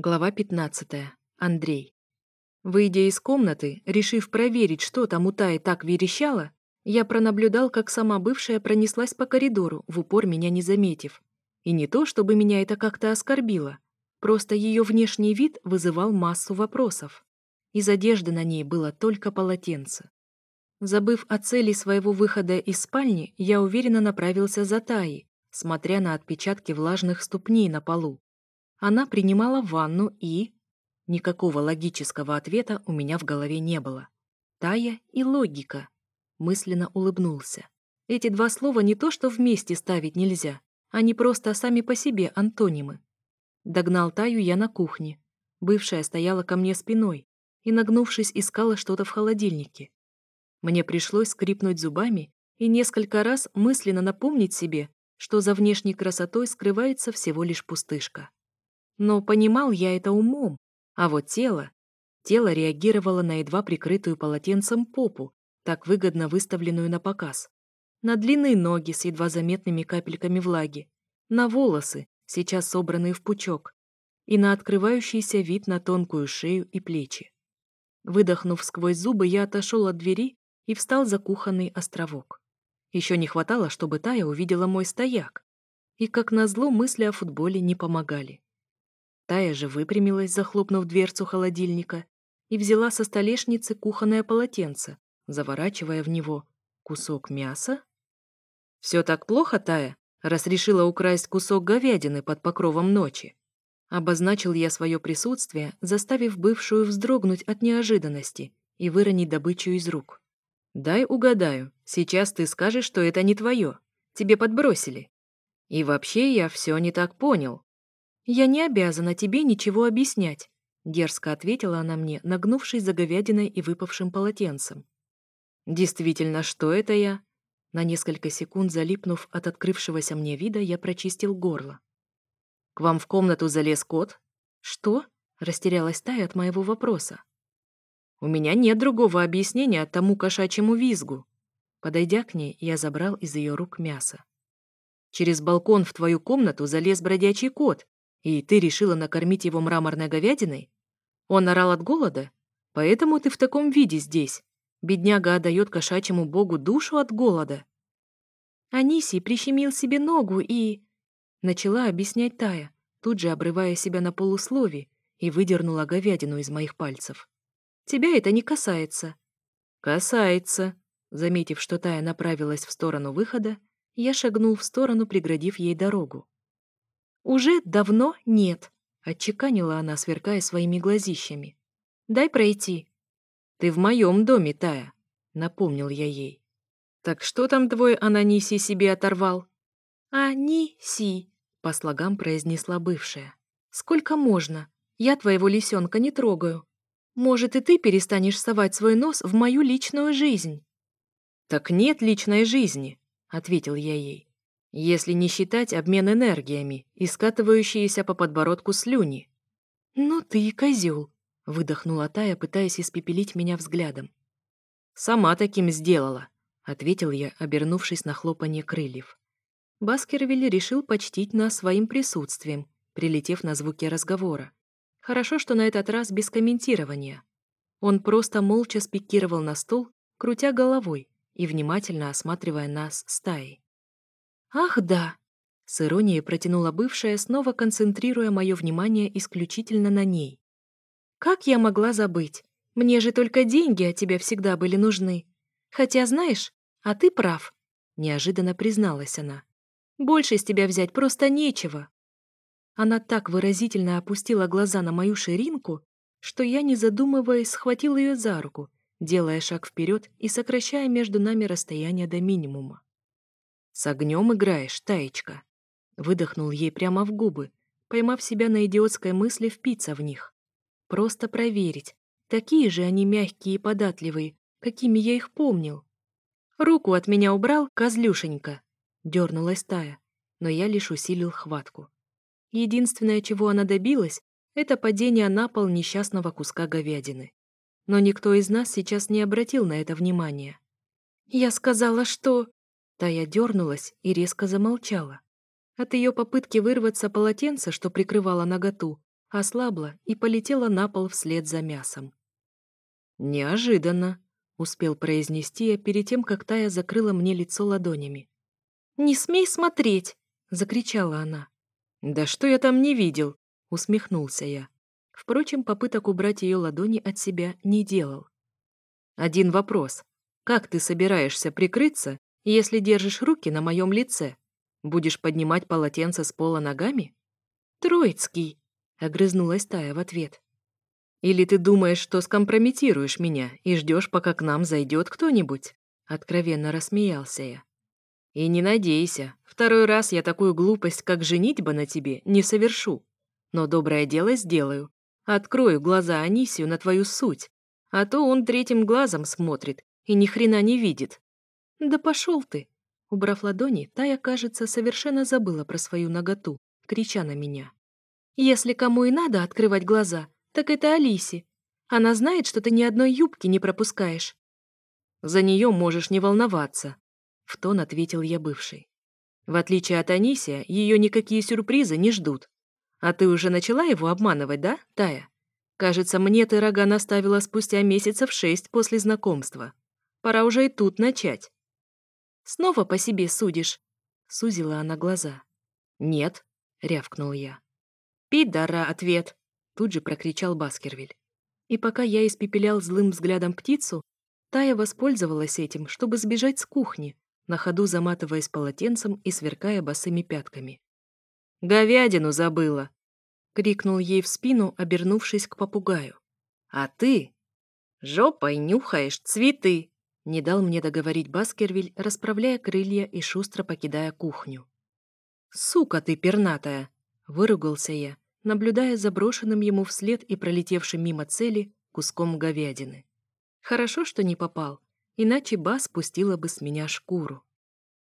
Глава 15. Андрей. Выйдя из комнаты, решив проверить, что там у Таи так верещало, я пронаблюдал, как сама бывшая пронеслась по коридору, в упор меня не заметив. И не то, чтобы меня это как-то оскорбило, просто ее внешний вид вызывал массу вопросов. Из одежды на ней было только полотенце. Забыв о цели своего выхода из спальни, я уверенно направился за Таей, смотря на отпечатки влажных ступней на полу она принимала ванну и... Никакого логического ответа у меня в голове не было. Тая и логика. Мысленно улыбнулся. Эти два слова не то что вместе ставить нельзя, они просто сами по себе антонимы. Догнал Таю я на кухне. Бывшая стояла ко мне спиной и, нагнувшись, искала что-то в холодильнике. Мне пришлось скрипнуть зубами и несколько раз мысленно напомнить себе, что за внешней красотой скрывается всего лишь пустышка. Но понимал я это умом, а вот тело... Тело реагировало на едва прикрытую полотенцем попу, так выгодно выставленную на показ. На длинные ноги с едва заметными капельками влаги. На волосы, сейчас собранные в пучок. И на открывающийся вид на тонкую шею и плечи. Выдохнув сквозь зубы, я отошел от двери и встал за кухонный островок. Еще не хватало, чтобы Тая увидела мой стояк. И, как назло, мысли о футболе не помогали. Тая же выпрямилась, захлопнув дверцу холодильника, и взяла со столешницы кухонное полотенце, заворачивая в него кусок мяса. «Все так плохо, Тая, раз решила украсть кусок говядины под покровом ночи?» Обозначил я свое присутствие, заставив бывшую вздрогнуть от неожиданности и выронить добычу из рук. «Дай угадаю, сейчас ты скажешь, что это не твое. Тебе подбросили. И вообще я все не так понял. «Я не обязана тебе ничего объяснять», — дерзко ответила она мне, нагнувшись за говядиной и выпавшим полотенцем. «Действительно, что это я?» На несколько секунд, залипнув от открывшегося мне вида, я прочистил горло. «К вам в комнату залез кот?» «Что?» — растерялась Тая от моего вопроса. «У меня нет другого объяснения тому кошачьему визгу». Подойдя к ней, я забрал из ее рук мясо. «Через балкон в твою комнату залез бродячий кот, и ты решила накормить его мраморной говядиной? Он орал от голода? Поэтому ты в таком виде здесь. Бедняга отдает кошачьему богу душу от голода. Анисий прищемил себе ногу и... Начала объяснять Тая, тут же обрывая себя на полуслове и выдернула говядину из моих пальцев. «Тебя это не касается». «Касается», Заметив, что Тая направилась в сторону выхода, я шагнул в сторону, преградив ей дорогу. «Уже давно нет», — отчеканила она, сверкая своими глазищами. «Дай пройти». «Ты в моем доме, Тая», — напомнил я ей. «Так что там твой Ананиси себе оторвал?» «Аниси», — по слогам произнесла бывшая. «Сколько можно? Я твоего лисенка не трогаю. Может, и ты перестанешь совать свой нос в мою личную жизнь?» «Так нет личной жизни», — ответил я ей если не считать обмен энергиями и скатывающиеся по подбородку слюни. «Ну ты и козел!» — выдохнула Тая, пытаясь испепелить меня взглядом. «Сама таким сделала», — ответил я, обернувшись на хлопанье крыльев. Баскервилли решил почтить нас своим присутствием, прилетев на звуки разговора. Хорошо, что на этот раз без комментирования. Он просто молча спикировал на стул, крутя головой и внимательно осматривая нас стаей. «Ах, да!» — с иронией протянула бывшая, снова концентрируя мое внимание исключительно на ней. «Как я могла забыть? Мне же только деньги от тебя всегда были нужны. Хотя, знаешь, а ты прав», — неожиданно призналась она. «Больше с тебя взять просто нечего». Она так выразительно опустила глаза на мою ширинку, что я, не задумываясь, схватил ее за руку, делая шаг вперед и сокращая между нами расстояние до минимума. «С огнем играешь, Таечка!» Выдохнул ей прямо в губы, поймав себя на идиотской мысли впиться в них. Просто проверить, такие же они мягкие и податливые, какими я их помнил. «Руку от меня убрал, козлюшенька!» Дернулась Тая, но я лишь усилил хватку. Единственное, чего она добилась, это падение на пол несчастного куска говядины. Но никто из нас сейчас не обратил на это внимания. «Я сказала, что...» Тая дернулась и резко замолчала. От ее попытки вырваться полотенце, что прикрывало наготу, ослабло и полетело на пол вслед за мясом. «Неожиданно», — успел произнести я перед тем, как Тая закрыла мне лицо ладонями. «Не смей смотреть!» — закричала она. «Да что я там не видел?» — усмехнулся я. Впрочем, попыток убрать ее ладони от себя не делал. «Один вопрос. Как ты собираешься прикрыться, если держишь руки на моем лице, будешь поднимать полотенце с пола ногами? Троицкий, огрызнулась Тая в ответ. Или ты думаешь, что скомпрометируешь меня и ждешь, пока к нам зайдет кто-нибудь? Откровенно рассмеялся я. И не надейся, второй раз я такую глупость, как женитьба на тебе, не совершу. Но доброе дело сделаю. Открою глаза Анисию на твою суть, а то он третьим глазом смотрит и ни хрена не видит. «Да пошел ты!» Убрав ладони, Тая, кажется, совершенно забыла про свою наготу, крича на меня. «Если кому и надо открывать глаза, так это Алисе. Она знает, что ты ни одной юбки не пропускаешь». «За нее можешь не волноваться», — в тон ответил я бывший. «В отличие от Анисия, ее никакие сюрпризы не ждут. А ты уже начала его обманывать, да, Тая? Кажется, мне ты рога наставила спустя месяцев шесть после знакомства. Пора уже и тут начать». Снова по себе судишь?» Сузила она глаза. «Нет», — рявкнул я. «Пидора, ответ!» — тут же прокричал Баскервиль. И пока я испепелял злым взглядом птицу, Тая воспользовалась этим, чтобы сбежать с кухни, на ходу заматываясь полотенцем и сверкая босыми пятками. «Говядину забыла!» — крикнул ей в спину, обернувшись к попугаю. «А ты жопой нюхаешь цветы!» Не дал мне договорить Баскервиль, расправляя крылья и шустро покидая кухню. «Сука ты пернатая!» — выругался я, наблюдая за брошенным ему вслед и пролетевшим мимо цели куском говядины. Хорошо, что не попал, иначе Бас спустила бы с меня шкуру.